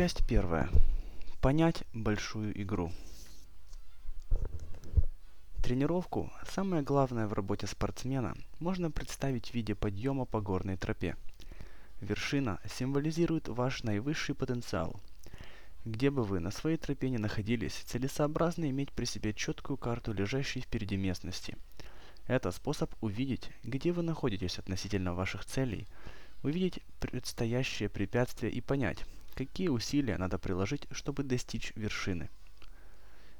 Часть первая. Понять большую игру. Тренировку, самое главное в работе спортсмена, можно представить в виде подъема по горной тропе. Вершина символизирует ваш наивысший потенциал. Где бы вы на своей тропе не находились, целесообразно иметь при себе четкую карту лежащей впереди местности. Это способ увидеть, где вы находитесь относительно ваших целей, увидеть предстоящие препятствия и понять, какие усилия надо приложить, чтобы достичь вершины.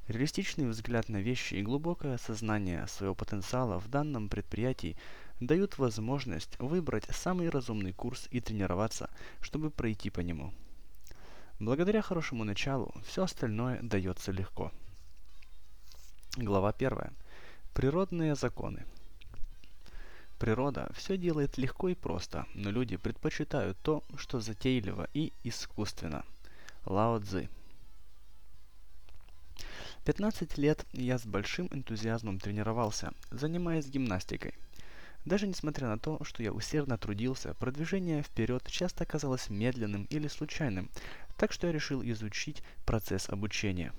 Реалистичный взгляд на вещи и глубокое осознание своего потенциала в данном предприятии дают возможность выбрать самый разумный курс и тренироваться, чтобы пройти по нему. Благодаря хорошему началу все остальное дается легко. Глава 1. Природные законы. Природа все делает легко и просто, но люди предпочитают то, что затейливо и искусственно. Лао Цзи 15 лет я с большим энтузиазмом тренировался, занимаясь гимнастикой. Даже несмотря на то, что я усердно трудился, продвижение вперед часто казалось медленным или случайным, так что я решил изучить процесс обучения.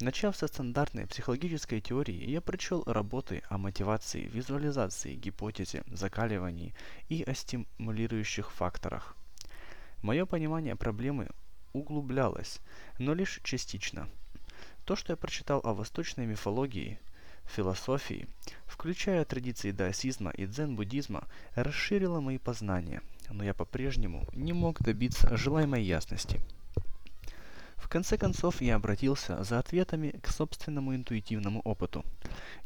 Начав со стандартной психологической теории, я прочел работы о мотивации, визуализации, гипотезе, закаливании и о стимулирующих факторах. Мое понимание проблемы углублялось, но лишь частично – то, что я прочитал о восточной мифологии, философии, включая традиции даосизма и дзен-буддизма, расширило мои познания, но я по-прежнему не мог добиться желаемой ясности. В конце концов, я обратился за ответами к собственному интуитивному опыту.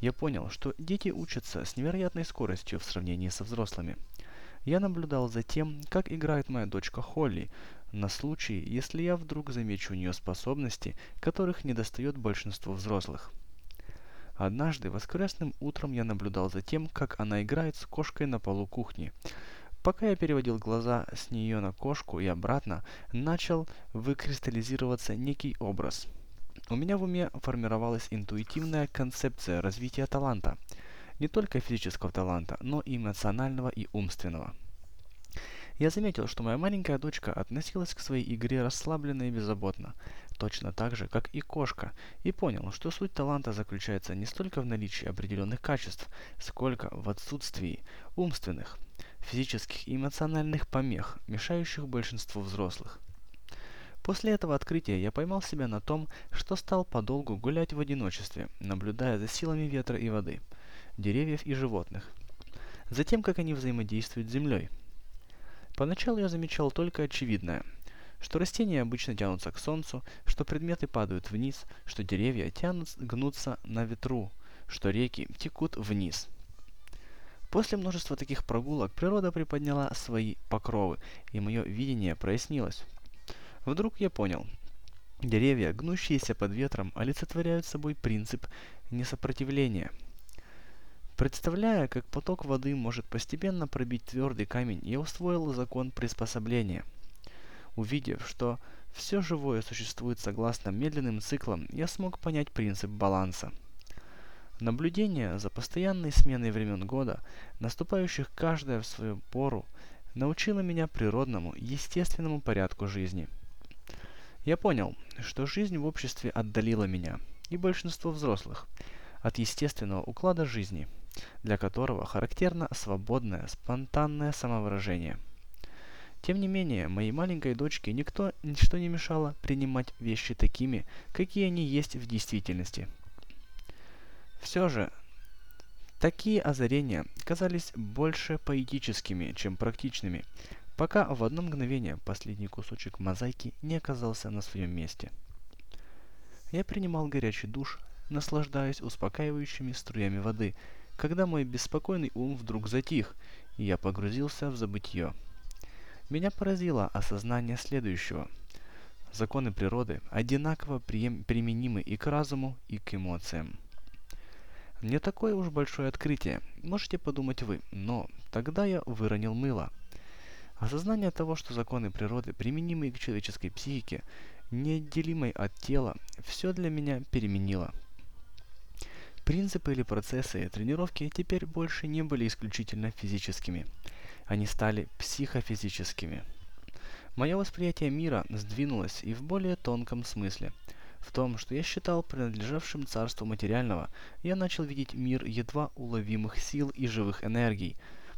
Я понял, что дети учатся с невероятной скоростью в сравнении со взрослыми. Я наблюдал за тем, как играет моя дочка Холли, на случай, если я вдруг замечу у нее способности, которых недостает большинству взрослых. Однажды воскресным утром я наблюдал за тем, как она играет с кошкой на полу кухни. Пока я переводил глаза с нее на кошку и обратно, начал выкристаллизироваться некий образ. У меня в уме формировалась интуитивная концепция развития таланта. Не только физического таланта, но и эмоционального и умственного. Я заметил, что моя маленькая дочка относилась к своей игре расслабленно и беззаботно, точно так же, как и кошка, и понял, что суть таланта заключается не столько в наличии определенных качеств, сколько в отсутствии умственных, физических и эмоциональных помех, мешающих большинству взрослых. После этого открытия я поймал себя на том, что стал подолгу гулять в одиночестве, наблюдая за силами ветра и воды, деревьев и животных, за тем, как они взаимодействуют с землей – Поначалу я замечал только очевидное, что растения обычно тянутся к солнцу, что предметы падают вниз, что деревья тянут, гнутся на ветру, что реки текут вниз. После множества таких прогулок природа приподняла свои покровы, и мое видение прояснилось. Вдруг я понял. Деревья, гнущиеся под ветром, олицетворяют собой принцип несопротивления – Представляя, как поток воды может постепенно пробить твердый камень, я усвоил закон приспособления. Увидев, что все живое существует согласно медленным циклам, я смог понять принцип баланса. Наблюдение за постоянной сменой времен года, наступающих каждая в свою пору, научило меня природному, естественному порядку жизни. Я понял, что жизнь в обществе отдалила меня и большинство взрослых от естественного уклада жизни – для которого характерно свободное, спонтанное самовыражение. Тем не менее, моей маленькой дочке никто ничто не мешало принимать вещи такими, какие они есть в действительности. Все же, такие озарения казались больше поэтическими, чем практичными, пока в одно мгновение последний кусочек мозаики не оказался на своем месте. Я принимал горячий душ, наслаждаясь успокаивающими струями воды, когда мой беспокойный ум вдруг затих, и я погрузился в забытье. Меня поразило осознание следующего. Законы природы одинаково применимы и к разуму, и к эмоциям. Не такое уж большое открытие, можете подумать вы, но тогда я выронил мыло. Осознание того, что законы природы применимы и к человеческой психике, неотделимой от тела, все для меня переменило. Принципы или процессы тренировки теперь больше не были исключительно физическими. Они стали психофизическими. Мое восприятие мира сдвинулось и в более тонком смысле. В том, что я считал принадлежавшим царству материального, я начал видеть мир едва уловимых сил и живых энергий.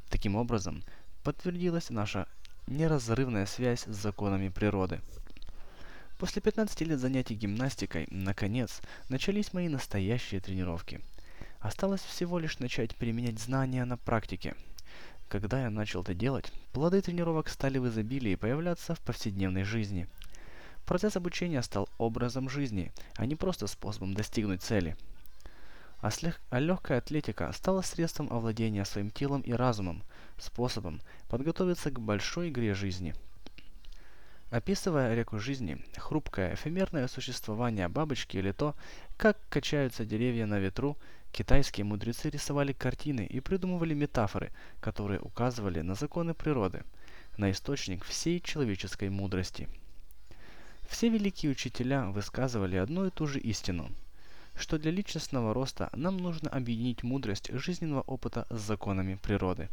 Таким образом, подтвердилась наша неразрывная связь с законами природы. После 15 лет занятий гимнастикой, наконец, начались мои настоящие тренировки. Осталось всего лишь начать применять знания на практике. Когда я начал это делать, плоды тренировок стали в изобилии появляться в повседневной жизни. Процесс обучения стал образом жизни, а не просто способом достигнуть цели. А, слег... а легкая атлетика стала средством овладения своим телом и разумом, способом подготовиться к большой игре жизни – Описывая реку жизни, хрупкое, эфемерное существование бабочки или то, как качаются деревья на ветру, китайские мудрецы рисовали картины и придумывали метафоры, которые указывали на законы природы, на источник всей человеческой мудрости. Все великие учителя высказывали одну и ту же истину, что для личностного роста нам нужно объединить мудрость жизненного опыта с законами природы.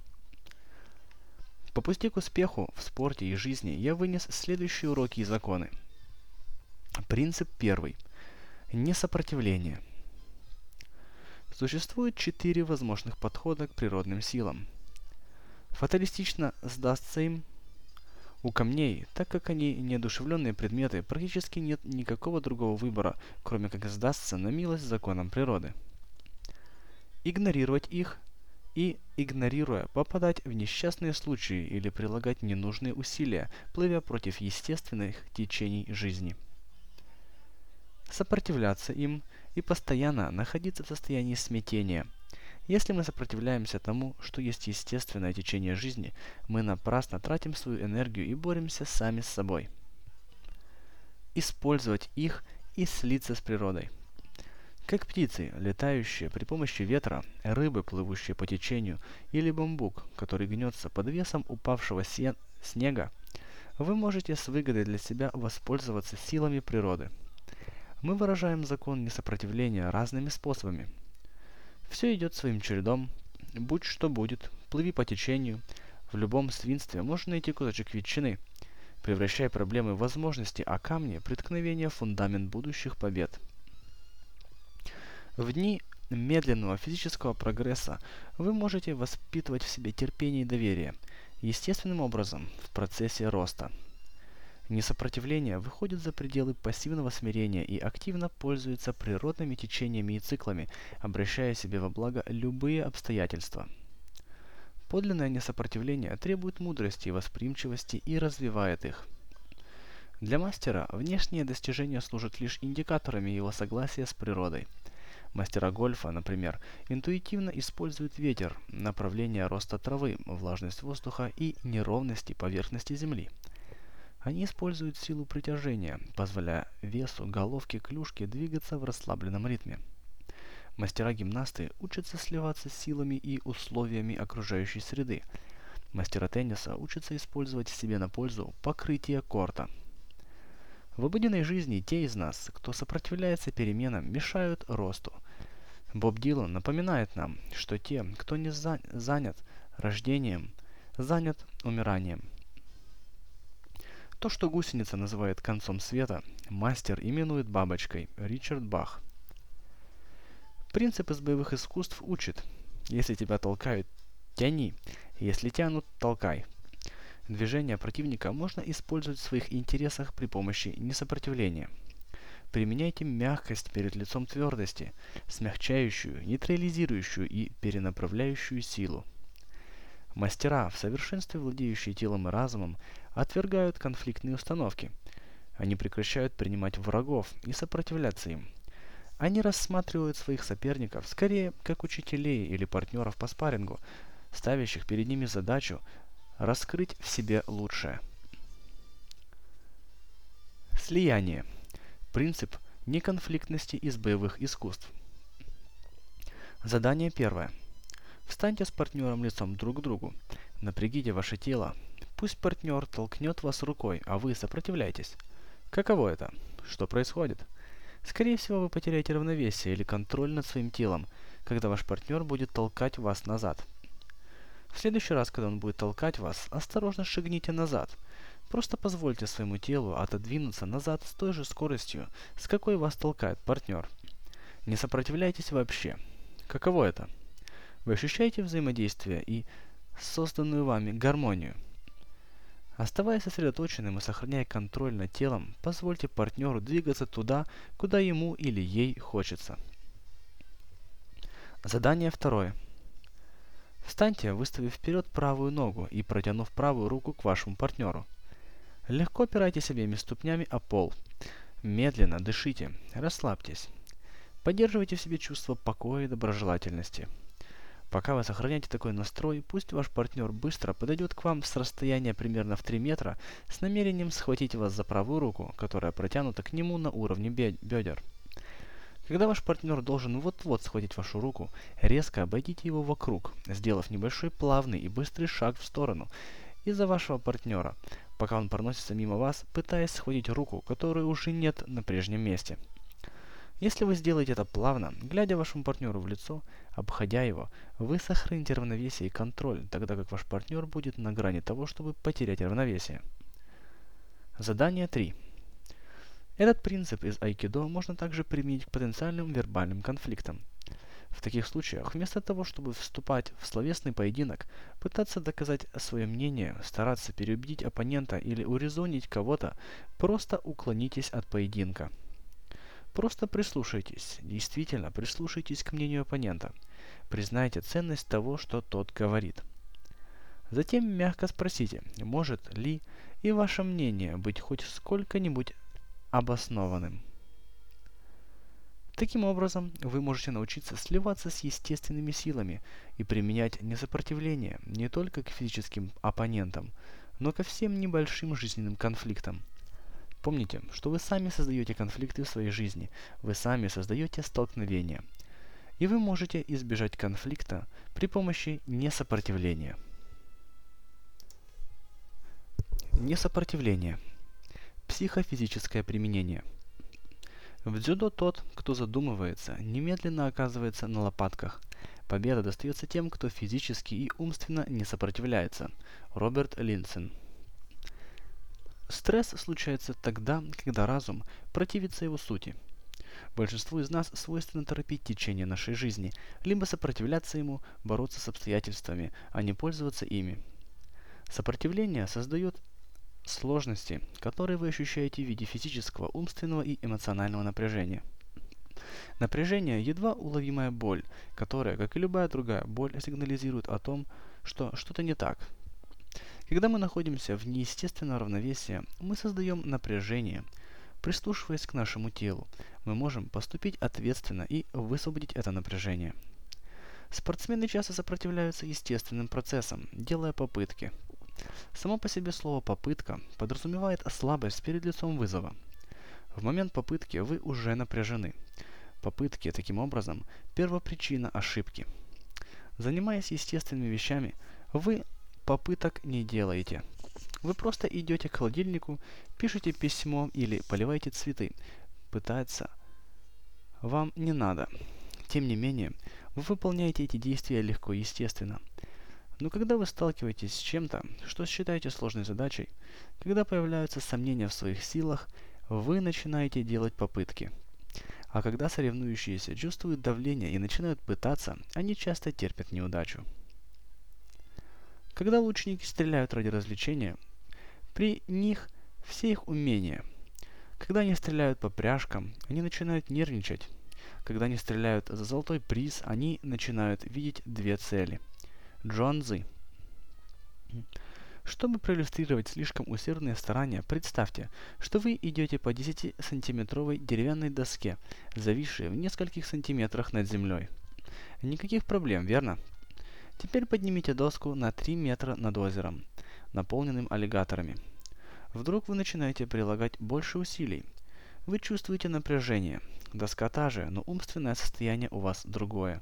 По пути к успеху в спорте и жизни я вынес следующие уроки и законы. Принцип первый. Несопротивление. Существует четыре возможных подхода к природным силам. Фаталистично сдастся им у камней, так как они неодушевленные предметы, практически нет никакого другого выбора, кроме как сдастся на милость законам природы. Игнорировать их и, игнорируя, попадать в несчастные случаи или прилагать ненужные усилия, плывя против естественных течений жизни. Сопротивляться им и постоянно находиться в состоянии смятения. Если мы сопротивляемся тому, что есть естественное течение жизни, мы напрасно тратим свою энергию и боремся сами с собой. Использовать их и слиться с природой. Как птицы, летающие при помощи ветра, рыбы, плывущие по течению, или бамбук, который гнется под весом упавшего снега, вы можете с выгодой для себя воспользоваться силами природы. Мы выражаем закон несопротивления разными способами. Все идет своим чередом, будь что будет, плыви по течению, в любом свинстве можно найти кусочек ветчины, превращая проблемы в возможности, а камни – преткновение фундамент будущих побед – в дни медленного физического прогресса вы можете воспитывать в себе терпение и доверие, естественным образом в процессе роста. Несопротивление выходит за пределы пассивного смирения и активно пользуется природными течениями и циклами, обращая себе во благо любые обстоятельства. Подлинное несопротивление требует мудрости и восприимчивости и развивает их. Для мастера внешние достижения служат лишь индикаторами его согласия с природой – Мастера гольфа, например, интуитивно используют ветер, направление роста травы, влажность воздуха и неровности поверхности Земли. Они используют силу притяжения, позволяя весу головки клюшки двигаться в расслабленном ритме. Мастера-гимнасты учатся сливаться с силами и условиями окружающей среды. Мастера тенниса учатся использовать себе на пользу покрытие корта – в обыденной жизни те из нас, кто сопротивляется переменам, мешают росту. Боб Дилан напоминает нам, что те, кто не за занят рождением, занят умиранием. То, что гусеница называет концом света, мастер именует бабочкой Ричард Бах. Принцип из боевых искусств учит, если тебя толкают, тяни, если тянут, толкай – Движение противника можно использовать в своих интересах при помощи несопротивления. Применяйте мягкость перед лицом твердости, смягчающую, нейтрализирующую и перенаправляющую силу. Мастера, в совершенстве владеющие телом и разумом, отвергают конфликтные установки. Они прекращают принимать врагов и сопротивляться им. Они рассматривают своих соперников скорее как учителей или партнеров по спаррингу, ставящих перед ними задачу Раскрыть в себе лучшее. Слияние. Принцип неконфликтности из боевых искусств. Задание первое. Встаньте с партнером лицом друг к другу. Напрягите ваше тело. Пусть партнер толкнет вас рукой, а вы сопротивляйтесь. Каково это? Что происходит? Скорее всего, вы потеряете равновесие или контроль над своим телом, когда ваш партнер будет толкать вас назад – в следующий раз, когда он будет толкать вас, осторожно шагните назад. Просто позвольте своему телу отодвинуться назад с той же скоростью, с какой вас толкает партнер. Не сопротивляйтесь вообще. Каково это? Вы ощущаете взаимодействие и созданную вами гармонию. Оставаясь сосредоточенным и сохраняя контроль над телом, позвольте партнеру двигаться туда, куда ему или ей хочется. Задание второе. Встаньте, выставив вперед правую ногу и протянув правую руку к вашему партнеру. Легко опирайтесь обеими ступнями о пол. Медленно дышите, расслабьтесь. Поддерживайте в себе чувство покоя и доброжелательности. Пока вы сохраняете такой настрой, пусть ваш партнер быстро подойдет к вам с расстояния примерно в 3 метра с намерением схватить вас за правую руку, которая протянута к нему на уровне бедер. Когда ваш партнер должен вот-вот схватить вашу руку, резко обойдите его вокруг, сделав небольшой плавный и быстрый шаг в сторону из-за вашего партнера, пока он проносится мимо вас, пытаясь схватить руку, которой уже нет на прежнем месте. Если вы сделаете это плавно, глядя вашему партнеру в лицо, обходя его, вы сохраните равновесие и контроль, тогда как ваш партнер будет на грани того, чтобы потерять равновесие. Задание 3. Этот принцип из айкидо можно также применить к потенциальным вербальным конфликтам. В таких случаях, вместо того, чтобы вступать в словесный поединок, пытаться доказать свое мнение, стараться переубедить оппонента или урезонить кого-то, просто уклонитесь от поединка. Просто прислушайтесь, действительно прислушайтесь к мнению оппонента. Признайте ценность того, что тот говорит. Затем мягко спросите, может ли и ваше мнение быть хоть сколько-нибудь обоснованным. Таким образом, вы можете научиться сливаться с естественными силами и применять несопротивление не только к физическим оппонентам, но ко всем небольшим жизненным конфликтам. Помните, что вы сами создаете конфликты в своей жизни, вы сами создаете столкновения. И вы можете избежать конфликта при помощи несопротивления. Несопротивление – Психофизическое применение. В дзюдо тот, кто задумывается, немедленно оказывается на лопатках. Победа достается тем, кто физически и умственно не сопротивляется. Роберт Линсен. Стресс случается тогда, когда разум противится его сути. Большинству из нас свойственно торопить течение нашей жизни, либо сопротивляться ему, бороться с обстоятельствами, а не пользоваться ими. Сопротивление создает сложности, которые вы ощущаете в виде физического, умственного и эмоционального напряжения. Напряжение – едва уловимая боль, которая, как и любая другая боль, сигнализирует о том, что что-то не так. Когда мы находимся в неестественном равновесии, мы создаем напряжение. Прислушиваясь к нашему телу, мы можем поступить ответственно и высвободить это напряжение. Спортсмены часто сопротивляются естественным процессам, делая попытки – Само по себе слово «попытка» подразумевает слабость перед лицом вызова. В момент попытки вы уже напряжены. Попытки, таким образом, первопричина ошибки. Занимаясь естественными вещами, вы попыток не делаете. Вы просто идете к холодильнику, пишете письмо или поливаете цветы. Пытаться вам не надо. Тем не менее, вы выполняете эти действия легко и естественно – но когда вы сталкиваетесь с чем-то, что считаете сложной задачей, когда появляются сомнения в своих силах, вы начинаете делать попытки. А когда соревнующиеся чувствуют давление и начинают пытаться, они часто терпят неудачу. Когда лучники стреляют ради развлечения, при них все их умения. Когда они стреляют по пряжкам, они начинают нервничать. Когда они стреляют за золотой приз, они начинают видеть две цели – Джонзы. Чтобы проиллюстрировать слишком усердные старания, представьте, что вы идете по 10-сантиметровой деревянной доске, зависшей в нескольких сантиметрах над землей. Никаких проблем, верно? Теперь поднимите доску на 3 метра над озером, наполненным аллигаторами. Вдруг вы начинаете прилагать больше усилий. Вы чувствуете напряжение. Доска та же, но умственное состояние у вас другое.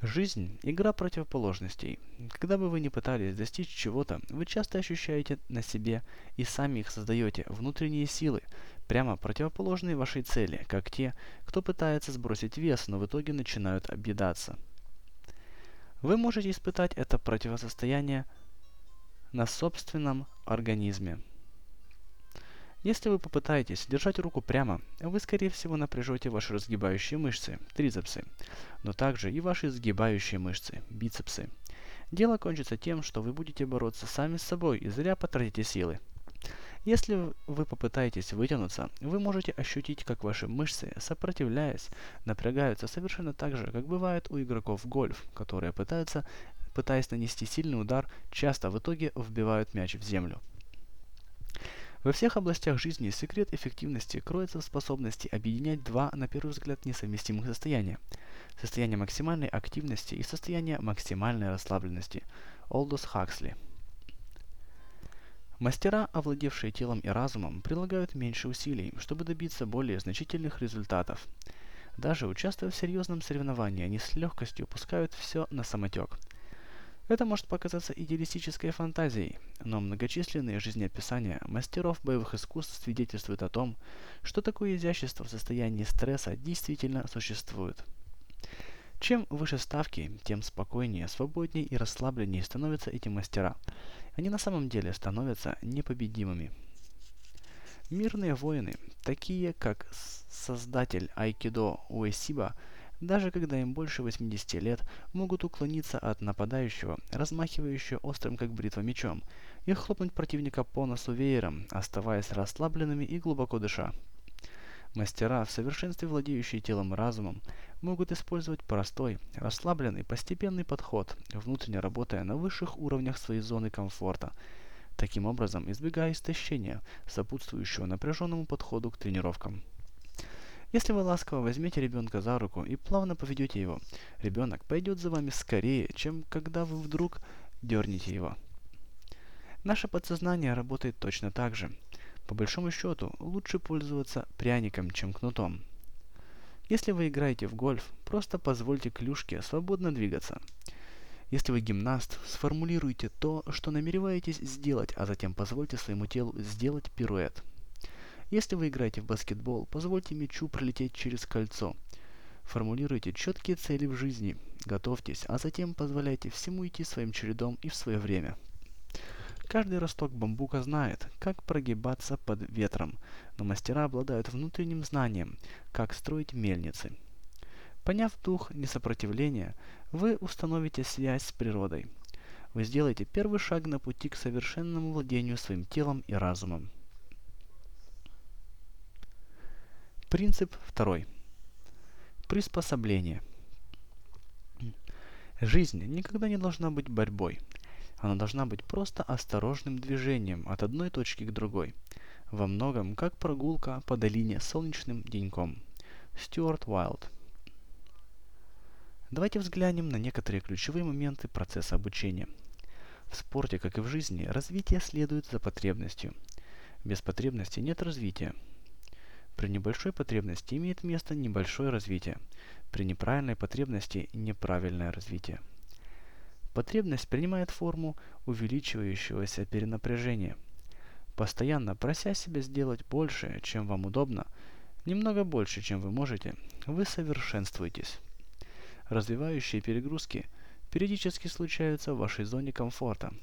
Жизнь – игра противоположностей. Когда бы вы ни пытались достичь чего-то, вы часто ощущаете на себе и сами их создаете внутренние силы, прямо противоположные вашей цели, как те, кто пытается сбросить вес, но в итоге начинают объедаться. Вы можете испытать это противостояние на собственном организме. Если вы попытаетесь держать руку прямо, вы скорее всего напряжете ваши разгибающие мышцы, трицепсы, но также и ваши сгибающие мышцы, бицепсы. Дело кончится тем, что вы будете бороться сами с собой и зря потратите силы. Если вы попытаетесь вытянуться, вы можете ощутить, как ваши мышцы, сопротивляясь, напрягаются совершенно так же, как бывает у игроков гольф, которые пытаются, пытаясь нанести сильный удар, часто в итоге вбивают мяч в землю. Во всех областях жизни секрет эффективности кроется в способности объединять два, на первый взгляд, несовместимых состояния. Состояние максимальной активности и состояние максимальной расслабленности. Олдос Хаксли. Мастера, овладевшие телом и разумом, прилагают меньше усилий, чтобы добиться более значительных результатов. Даже участвуя в серьезном соревновании, они с легкостью пускают все на самотек. Это может показаться идеалистической фантазией, но многочисленные жизнеописания мастеров боевых искусств свидетельствуют о том, что такое изящество в состоянии стресса действительно существует. Чем выше ставки, тем спокойнее, свободнее и расслабленнее становятся эти мастера. Они на самом деле становятся непобедимыми. Мирные воины, такие как создатель айкидо Уэсиба, даже когда им больше 80 лет, могут уклониться от нападающего, размахивающего острым как бритва мечом, и хлопнуть противника по носу веером, оставаясь расслабленными и глубоко дыша. Мастера, в совершенстве владеющие телом и разумом, могут использовать простой, расслабленный, постепенный подход, внутренне работая на высших уровнях своей зоны комфорта, таким образом избегая истощения, сопутствующего напряженному подходу к тренировкам. Если вы ласково возьмете ребенка за руку и плавно поведете его, ребенок пойдет за вами скорее, чем когда вы вдруг дернете его. Наше подсознание работает точно так же. По большому счету, лучше пользоваться пряником, чем кнутом. Если вы играете в гольф, просто позвольте клюшке свободно двигаться. Если вы гимнаст, сформулируйте то, что намереваетесь сделать, а затем позвольте своему телу сделать пируэт. Если вы играете в баскетбол, позвольте мячу пролететь через кольцо. Формулируйте четкие цели в жизни, готовьтесь, а затем позволяйте всему идти своим чередом и в свое время. Каждый росток бамбука знает, как прогибаться под ветром, но мастера обладают внутренним знанием, как строить мельницы. Поняв дух несопротивления, вы установите связь с природой. Вы сделаете первый шаг на пути к совершенному владению своим телом и разумом. Принцип второй. Приспособление. Жизнь никогда не должна быть борьбой. Она должна быть просто осторожным движением от одной точки к другой. Во многом, как прогулка по долине солнечным деньком. Стюарт Уайлд. Давайте взглянем на некоторые ключевые моменты процесса обучения. В спорте, как и в жизни, развитие следует за потребностью. Без потребности нет развития. При небольшой потребности имеет место небольшое развитие. При неправильной потребности – неправильное развитие. Потребность принимает форму увеличивающегося перенапряжения. Постоянно прося себя сделать больше, чем вам удобно, немного больше, чем вы можете, вы совершенствуетесь. Развивающие перегрузки периодически случаются в вашей зоне комфорта.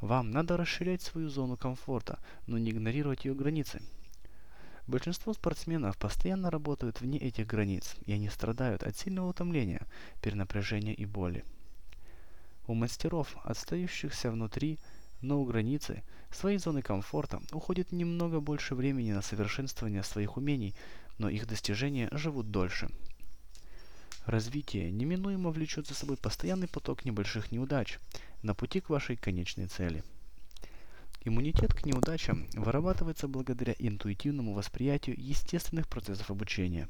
Вам надо расширять свою зону комфорта, но не игнорировать ее границы. Большинство спортсменов постоянно работают вне этих границ, и они страдают от сильного утомления, перенапряжения и боли. У мастеров, отстающихся внутри, но у границы своей зоны комфорта уходит немного больше времени на совершенствование своих умений, но их достижения живут дольше. Развитие неминуемо влечет за собой постоянный поток небольших неудач на пути к вашей конечной цели. Иммунитет к неудачам вырабатывается благодаря интуитивному восприятию естественных процессов обучения.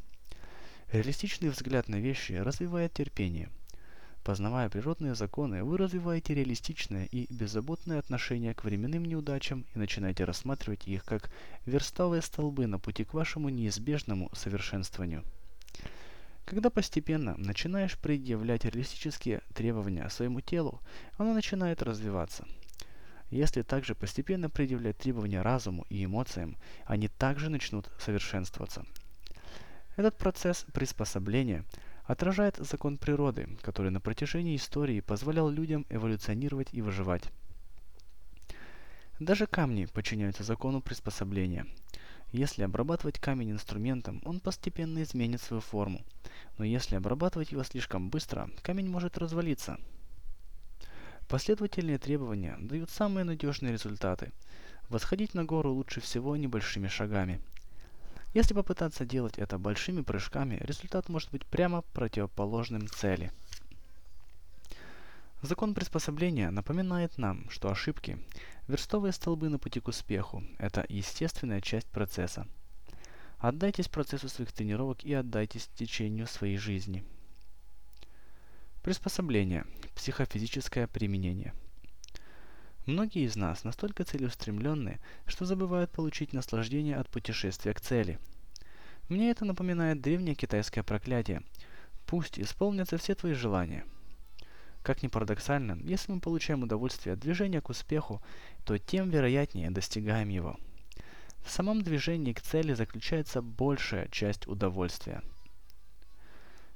Реалистичный взгляд на вещи развивает терпение – Познавая природные законы, вы развиваете реалистичное и беззаботное отношение к временным неудачам и начинаете рассматривать их как верстовые столбы на пути к вашему неизбежному совершенствованию. Когда постепенно начинаешь предъявлять реалистические требования своему телу, оно начинает развиваться. Если также постепенно предъявлять требования разуму и эмоциям, они также начнут совершенствоваться. Этот процесс приспособления – отражает закон природы, который на протяжении истории позволял людям эволюционировать и выживать. Даже камни подчиняются закону приспособления. Если обрабатывать камень инструментом, он постепенно изменит свою форму. Но если обрабатывать его слишком быстро, камень может развалиться. Последовательные требования дают самые надежные результаты. Восходить на гору лучше всего небольшими шагами. Если попытаться делать это большими прыжками, результат может быть прямо противоположным цели. Закон приспособления напоминает нам, что ошибки Верстовые столбы на пути к успеху – это естественная часть процесса. Отдайтесь процессу своих тренировок и отдайтесь течению своей жизни. Приспособление. Психофизическое применение. Многие из нас настолько целеустремленны, что забывают получить наслаждение от путешествия к цели. Мне это напоминает древнее китайское проклятие. Пусть исполнятся все твои желания – как ни парадоксально, если мы получаем удовольствие от движения к успеху, то тем вероятнее достигаем его. В самом движении к цели заключается большая часть удовольствия.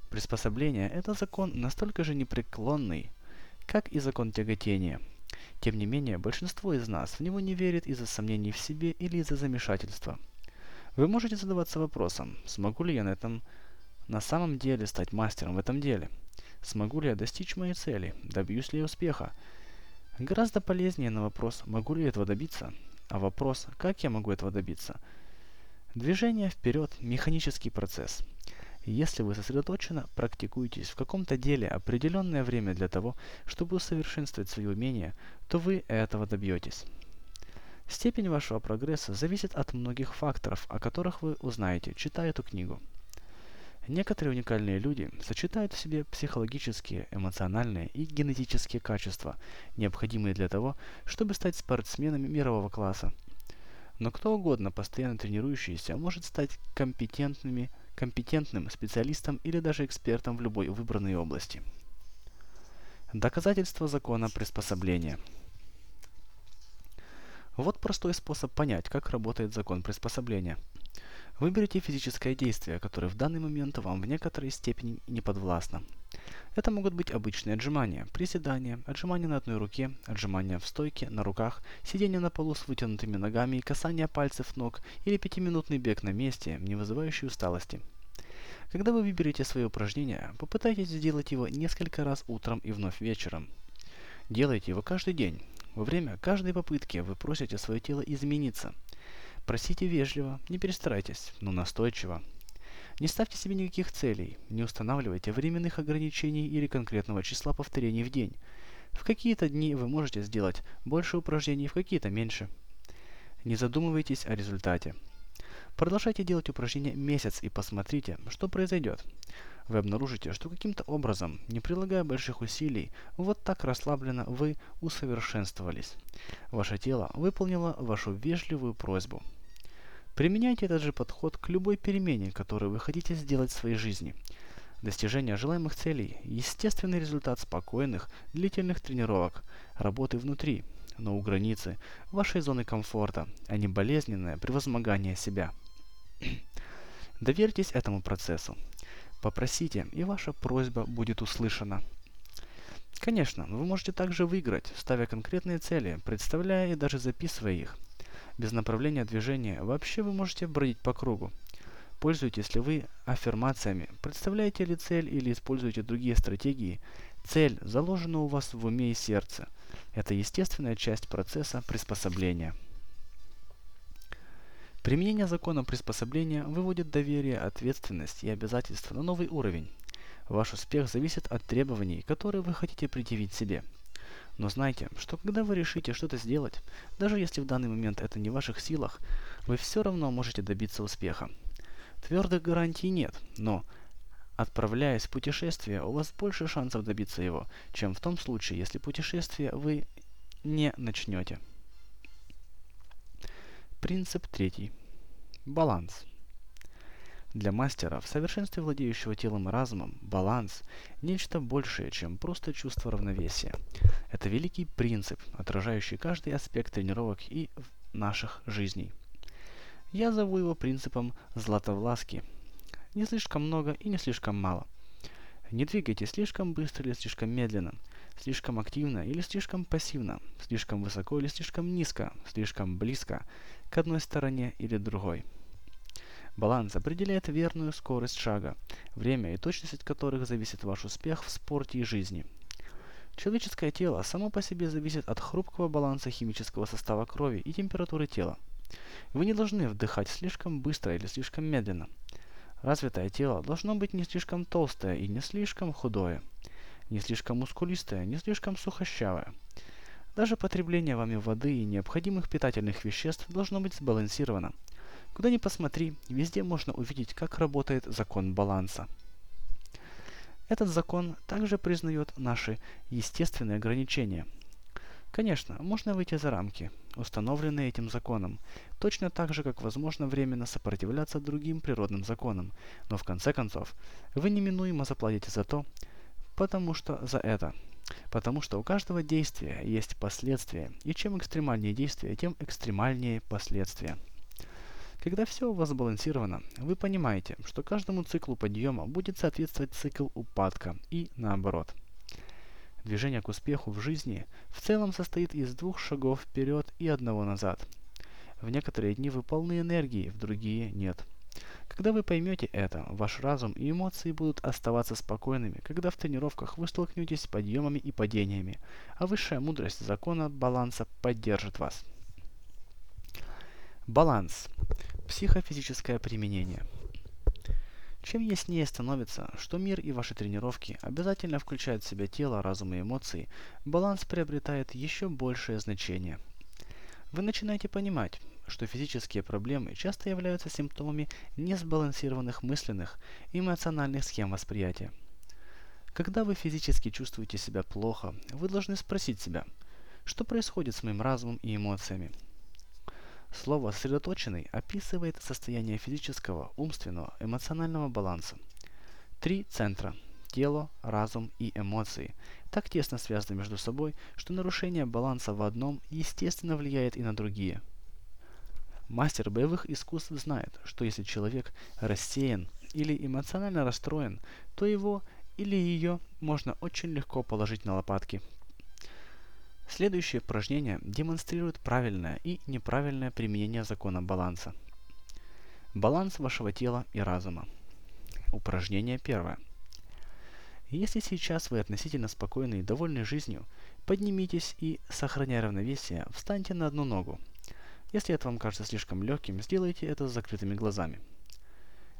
Приспособление – это закон настолько же непреклонный, как и закон тяготения. Тем не менее, большинство из нас в него не верит из-за сомнений в себе или из-за замешательства. Вы можете задаваться вопросом, смогу ли я на этом на самом деле стать мастером в этом деле – Смогу ли я достичь моей цели? Добьюсь ли я успеха? Гораздо полезнее на вопрос, могу ли я этого добиться, а вопрос, как я могу этого добиться. Движение вперед – механический процесс. Если вы сосредоточенно практикуетесь в каком-то деле определенное время для того, чтобы усовершенствовать свои умения, то вы этого добьетесь. Степень вашего прогресса зависит от многих факторов, о которых вы узнаете, читая эту книгу. Некоторые уникальные люди сочетают в себе психологические, эмоциональные и генетические качества, необходимые для того, чтобы стать спортсменами мирового класса. Но кто угодно, постоянно тренирующийся, может стать компетентными, компетентным специалистом или даже экспертом в любой выбранной области. Доказательство закона приспособления. Вот простой способ понять, как работает закон приспособления – Выберите физическое действие, которое в данный момент вам в некоторой степени не подвластно. Это могут быть обычные отжимания, приседания, отжимания на одной руке, отжимания в стойке, на руках, сидение на полу с вытянутыми ногами и касание пальцев ног или пятиминутный бег на месте, не вызывающий усталости. Когда вы выберете свое упражнение, попытайтесь сделать его несколько раз утром и вновь вечером. Делайте его каждый день. Во время каждой попытки вы просите свое тело измениться – Просите вежливо, не перестарайтесь, но настойчиво. Не ставьте себе никаких целей, не устанавливайте временных ограничений или конкретного числа повторений в день. В какие-то дни вы можете сделать больше упражнений, в какие-то меньше. Не задумывайтесь о результате. Продолжайте делать упражнения месяц и посмотрите, что произойдет. Вы обнаружите, что каким-то образом, не прилагая больших усилий, вот так расслабленно вы усовершенствовались. Ваше тело выполнило вашу вежливую просьбу – Применяйте этот же подход к любой перемене, которую вы хотите сделать в своей жизни. Достижение желаемых целей – естественный результат спокойных, длительных тренировок, работы внутри, но у границы вашей зоны комфорта, а не болезненное превозмогание себя. Доверьтесь этому процессу. Попросите, и ваша просьба будет услышана. Конечно, вы можете также выиграть, ставя конкретные цели, представляя и даже записывая их – без направления движения, вообще вы можете бродить по кругу. Пользуетесь ли вы аффирмациями, представляете ли цель или используете другие стратегии, цель заложена у вас в уме и сердце. Это естественная часть процесса приспособления. Применение закона приспособления выводит доверие, ответственность и обязательства на новый уровень. Ваш успех зависит от требований, которые вы хотите предъявить себе – но знайте, что когда вы решите что-то сделать, даже если в данный момент это не в ваших силах, вы все равно можете добиться успеха. Твердых гарантий нет, но отправляясь в путешествие, у вас больше шансов добиться его, чем в том случае, если путешествие вы не начнете. Принцип третий. Баланс. Для мастера, в совершенстве владеющего телом и разумом, баланс – нечто большее, чем просто чувство равновесия. Это великий принцип, отражающий каждый аспект тренировок и наших жизней. Я зову его принципом Златовласки. Не слишком много и не слишком мало. Не двигайтесь слишком быстро или слишком медленно. слишком активно или слишком пассивно, слишком высоко или слишком низко, слишком близко к одной стороне или другой. Баланс определяет верную скорость шага, время и точность от которых зависит ваш успех в спорте и жизни. Человеческое тело само по себе зависит от хрупкого баланса химического состава крови и температуры тела. Вы не должны вдыхать слишком быстро или слишком медленно. Развитое тело должно быть не слишком толстое и не слишком худое, не слишком мускулистое, не слишком сухощавое. Даже потребление вами воды и необходимых питательных веществ должно быть сбалансировано – Куда ни посмотри, везде можно увидеть, как работает закон баланса. Этот закон также признает наши естественные ограничения. Конечно, можно выйти за рамки, установленные этим законом, точно так же, как возможно временно сопротивляться другим природным законам, но в конце концов, вы неминуемо заплатите за то, потому что за это. Потому что у каждого действия есть последствия, и чем экстремальнее действие, тем экстремальнее последствия. Когда все у вас сбалансировано, вы понимаете, что каждому циклу подъема будет соответствовать цикл упадка и наоборот. Движение к успеху в жизни в целом состоит из двух шагов вперед и одного назад. В некоторые дни вы полны энергии, в другие нет. Когда вы поймете это, ваш разум и эмоции будут оставаться спокойными, когда в тренировках вы столкнетесь с подъемами и падениями, а высшая мудрость закона баланса поддержит вас. Баланс. Психофизическое применение. Чем яснее становится, что мир и ваши тренировки обязательно включают в себя тело, разум и эмоции, баланс приобретает еще большее значение. Вы начинаете понимать, что физические проблемы часто являются симптомами несбалансированных мысленных и эмоциональных схем восприятия. Когда вы физически чувствуете себя плохо, вы должны спросить себя, что происходит с моим разумом и эмоциями – Слово «сосредоточенный» описывает состояние физического, умственного, эмоционального баланса. Три центра – тело, разум и эмоции – так тесно связаны между собой, что нарушение баланса в одном естественно влияет и на другие. Мастер боевых искусств знает, что если человек рассеян или эмоционально расстроен, то его или ее можно очень легко положить на лопатки – Следующее упражнение демонстрирует правильное и неправильное применение закона баланса. Баланс вашего тела и разума. Упражнение первое. Если сейчас вы относительно спокойны и довольны жизнью, поднимитесь и, сохраняя равновесие, встаньте на одну ногу. Если это вам кажется слишком легким, сделайте это с закрытыми глазами.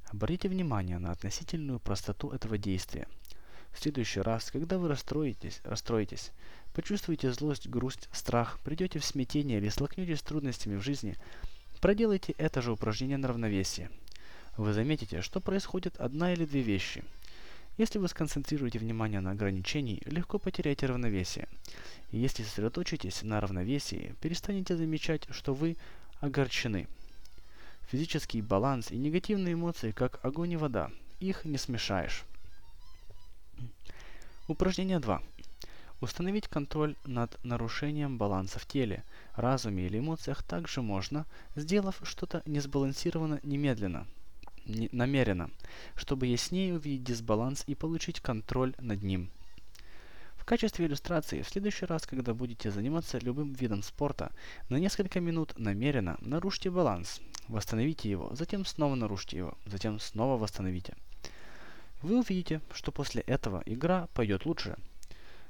Обратите внимание на относительную простоту этого действия. В следующий раз, когда вы расстроитесь, расстроитесь, почувствуете злость, грусть, страх, придете в смятение или столкнетесь с трудностями в жизни, проделайте это же упражнение на равновесие. Вы заметите, что происходит одна или две вещи. Если вы сконцентрируете внимание на ограничении, легко потеряете равновесие. Если сосредоточитесь на равновесии, перестанете замечать, что вы огорчены. Физический баланс и негативные эмоции, как огонь и вода, их не смешаешь. Упражнение 2. Установить контроль над нарушением баланса в теле, разуме или эмоциях также можно, сделав что-то несбалансированно немедленно, не, намеренно, чтобы яснее увидеть дисбаланс и получить контроль над ним. В качестве иллюстрации, в следующий раз, когда будете заниматься любым видом спорта, на несколько минут намеренно нарушьте баланс, восстановите его, затем снова нарушьте его, затем снова восстановите. Вы увидите, что после этого игра пойдет лучше.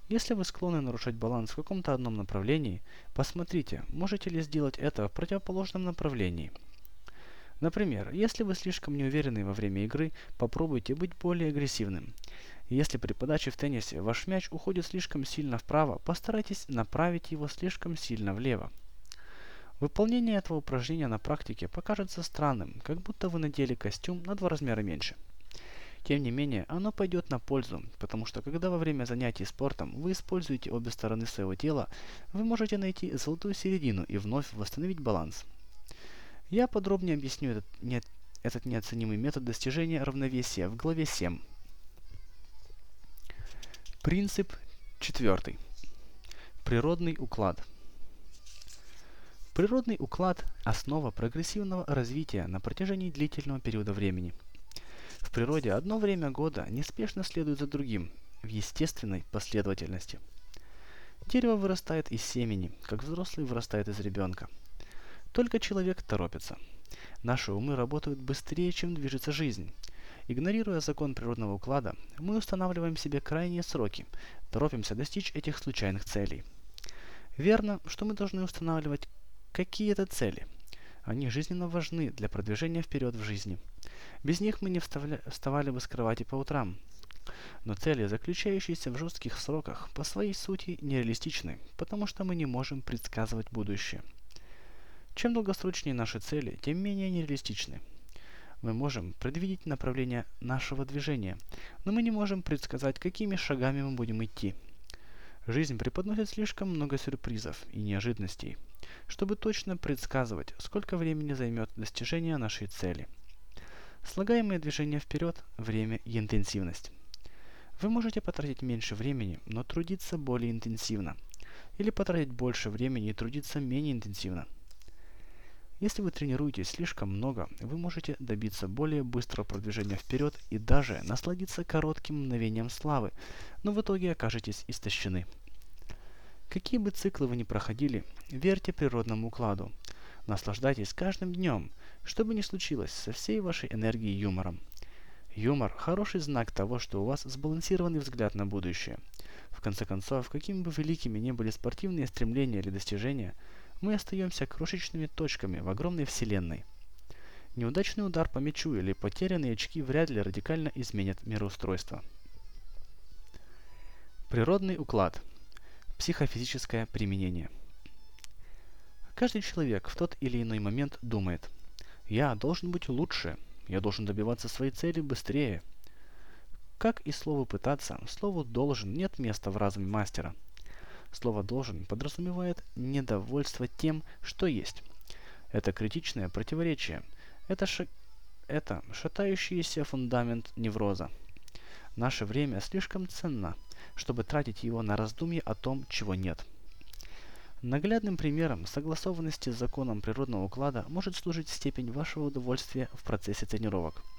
Если вы склонны нарушать баланс в каком-то одном направлении, посмотрите, можете ли сделать это в противоположном направлении. Например, если вы слишком неуверенны во время игры, попробуйте быть более агрессивным. Если при подаче в теннисе ваш мяч уходит слишком сильно вправо, постарайтесь направить его слишком сильно влево. Выполнение этого упражнения на практике покажется странным, как будто вы надели костюм на два размера меньше. Тем не менее, оно пойдет на пользу, потому что когда во время занятий спортом вы используете обе стороны своего тела, вы можете найти золотую середину и вновь восстановить баланс. Я подробнее объясню этот, не, этот неоценимый метод достижения равновесия в главе 7. Принцип четвертый. Природный уклад. Природный уклад – основа прогрессивного развития на протяжении длительного периода времени – в природе одно время года неспешно следует за другим, в естественной последовательности. Дерево вырастает из семени, как взрослый вырастает из ребенка. Только человек торопится. Наши умы работают быстрее, чем движется жизнь. Игнорируя закон природного уклада, мы устанавливаем себе крайние сроки, торопимся достичь этих случайных целей. Верно, что мы должны устанавливать какие-то цели. Они жизненно важны для продвижения вперед в жизни. Без них мы не вставля... вставали бы с кровати по утрам. Но цели, заключающиеся в жестких сроках, по своей сути нереалистичны, потому что мы не можем предсказывать будущее. Чем долгосрочнее наши цели, тем менее нереалистичны мы можем предвидеть направление нашего движения, но мы не можем предсказать, какими шагами мы будем идти. Жизнь преподносит слишком много сюрпризов и неожиданностей, чтобы точно предсказывать, сколько времени займет достижение нашей цели. Слагаемое движение вперед – время и интенсивность. Вы можете потратить меньше времени, но трудиться более интенсивно. Или потратить больше времени и трудиться менее интенсивно – если вы тренируетесь слишком много, вы можете добиться более быстрого продвижения вперед и даже насладиться коротким мгновением славы, но в итоге окажетесь истощены. Какие бы циклы вы ни проходили, верьте природному укладу. Наслаждайтесь каждым днем, что бы ни случилось со всей вашей энергией и юмором. Юмор – хороший знак того, что у вас сбалансированный взгляд на будущее. В конце концов, какими бы великими ни были спортивные стремления или достижения – мы остаемся крошечными точками в огромной вселенной. Неудачный удар по мячу или потерянные очки вряд ли радикально изменят мироустройство. Природный уклад. Психофизическое применение. Каждый человек в тот или иной момент думает «Я должен быть лучше, я должен добиваться своей цели быстрее». Как и слову «пытаться», слову «должен» нет места в разуме мастера – Слово «должен» подразумевает недовольство тем, что есть. Это критичное противоречие. Это, ш... это шатающийся фундамент невроза. Наше время слишком ценно, чтобы тратить его на раздумье о том, чего нет. Наглядным примером согласованности с законом природного уклада может служить степень вашего удовольствия в процессе тренировок –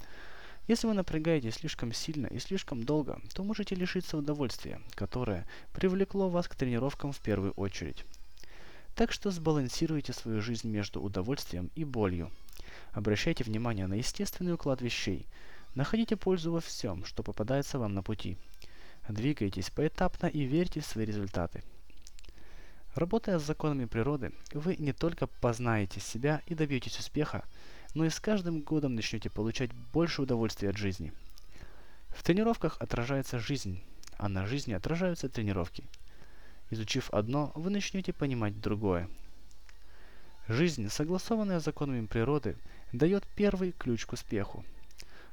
если вы напрягаетесь слишком сильно и слишком долго, то можете лишиться удовольствия, которое привлекло вас к тренировкам в первую очередь. Так что сбалансируйте свою жизнь между удовольствием и болью. Обращайте внимание на естественный уклад вещей. Находите пользу во всем, что попадается вам на пути. Двигайтесь поэтапно и верьте в свои результаты. Работая с законами природы, вы не только познаете себя и добьетесь успеха, но и с каждым годом начнете получать больше удовольствия от жизни. В тренировках отражается жизнь, а на жизни отражаются тренировки. Изучив одно, вы начнете понимать другое. Жизнь, согласованная с законами природы, дает первый ключ к успеху.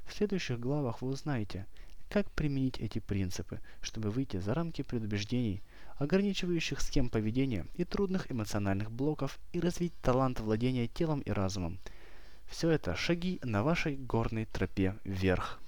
В следующих главах вы узнаете, как применить эти принципы, чтобы выйти за рамки предубеждений, ограничивающих схем поведения и трудных эмоциональных блоков и развить талант владения телом и разумом – все это шаги на вашей горной тропе вверх.